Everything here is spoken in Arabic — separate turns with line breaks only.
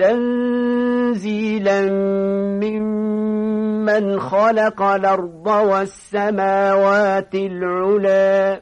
تنزيلا ممن خلق الأرض والسماوات العلا